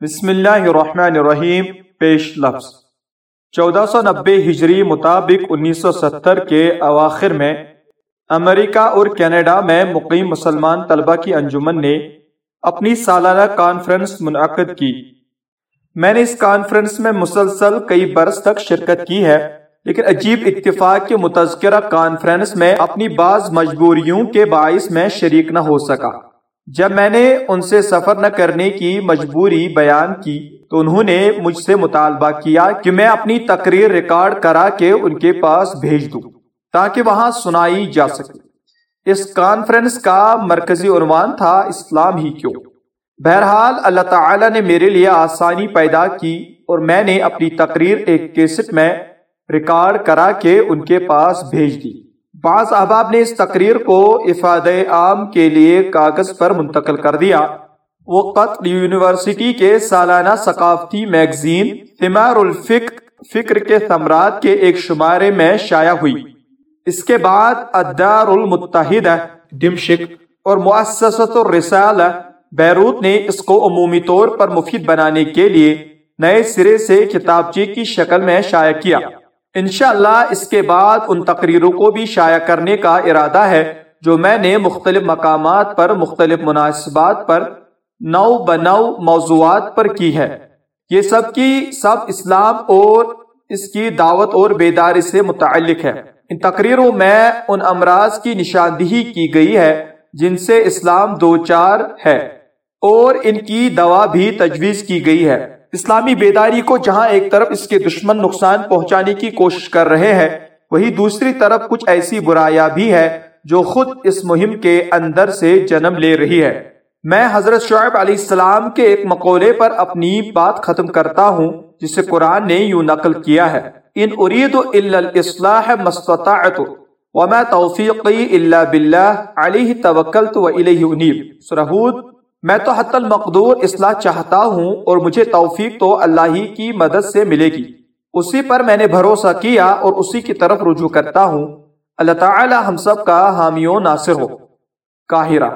بسم اللہ الرحمن الرحیم پیش لفظ چودہ سو نبے ہجری مطابق انیس سو ستر کے اواخر میں امریکہ اور کینیڈا میں مقیم مسلمان طلبہ کی انجمن نے اپنی سالانہ کانفرنس منعقد کی۔ میں نے اس کانفرنس میں مسلسل کئی برس تک شرکت کی ہے، لیکن عجیب اتفاق کے متذکرہ کانفرنس میں اپنی بعض مجبوریوں کے باعث میں شریک نہ ہو سکا۔ جب میں نے ان سے سفر نہ کرنے کی مجبوری بیان کی تو انہوں نے مجھ سے مطالبہ کیا کہ میں اپنی تقریر ریکارڈ کرا کے ان کے پاس بھیج دوں تاکہ وہاں سنائی جا سکے۔ اس کانفرنس کا مرکزی عنوان تھا اسلام ہی کیوں؟ بہرحال اللہ تعالی نے میرے لیے آسانی پیدا کی اور میں نے اپنی تقریر ایک کیسٹ میں ریکارڈ کرا کے ان کے پاس بھیج دی۔ بعض احباب نے اس تقریر کو افاد عام کے لیے کاغذ پر منتقل کر دیا۔ وہ قطر یونیورسٹی کے سالانہ ثقافتی میگزین ثمار الفکر فکر کے ثمرات کے ایک شمارے میں شائع ہوئی۔ اس کے بعد الدار المتحدہ دمشق اور مؤسسۃ الرسالہ بیروت نے اس کو عمومی طور پر مفید بنانے کے لیے نئے سرے سے کتابچے کی شکل میں شائع کیا۔ انشاءاللہ اس کے بعد ان تقریروں کو بھی شائع کرنے کا ارادہ ہے، جو میں نے مختلف مقامات پر، مختلف مناسبات پر، نو بنو موضوعات پر کی ہے۔ یہ سب کی سب اسلام اور اس کی دعوت اور بیداری سے متعلق ہے۔ ان تقریروں میں ان امراض کی نشاندہی کی گئی ہے، جن سے اسلام دو چار ہے اور ان کی دوا بھی تجویز کی گئی ہے۔ اسلامی بیداری کو جہاں ایک طرف اس کے دشمن نقصان پہنچانے کی کوشش کر رہے ہیں، وہی دوسری طرف کچھ ایسی برایاں بھی ہے جو خود اس مہم کے اندر سے جنم لے رہی ہے میں حضرت شعیب علیہ السلام کے ایک مقولے پر اپنی بات ختم کرتا ہوں، جسے قرآن نے یوں نقل کیا ہے۔ ان ارید الا الاصلاح مستطاعت وما توفیقی الا باللہ علیہ توکلت و الیہ انیب سورہ ہود میں تو حت المقدور اصلاح چاہتا ہوں اور مجھے توفیق تو اللہ ہی کی مدد سے ملے گی۔ اسی پر میں نے بھروسہ کیا اور اسی کی طرف رجوع کرتا ہوں۔ اللہ تعالی ہم سب کا حامی و ناصر ہو۔ کاہرہ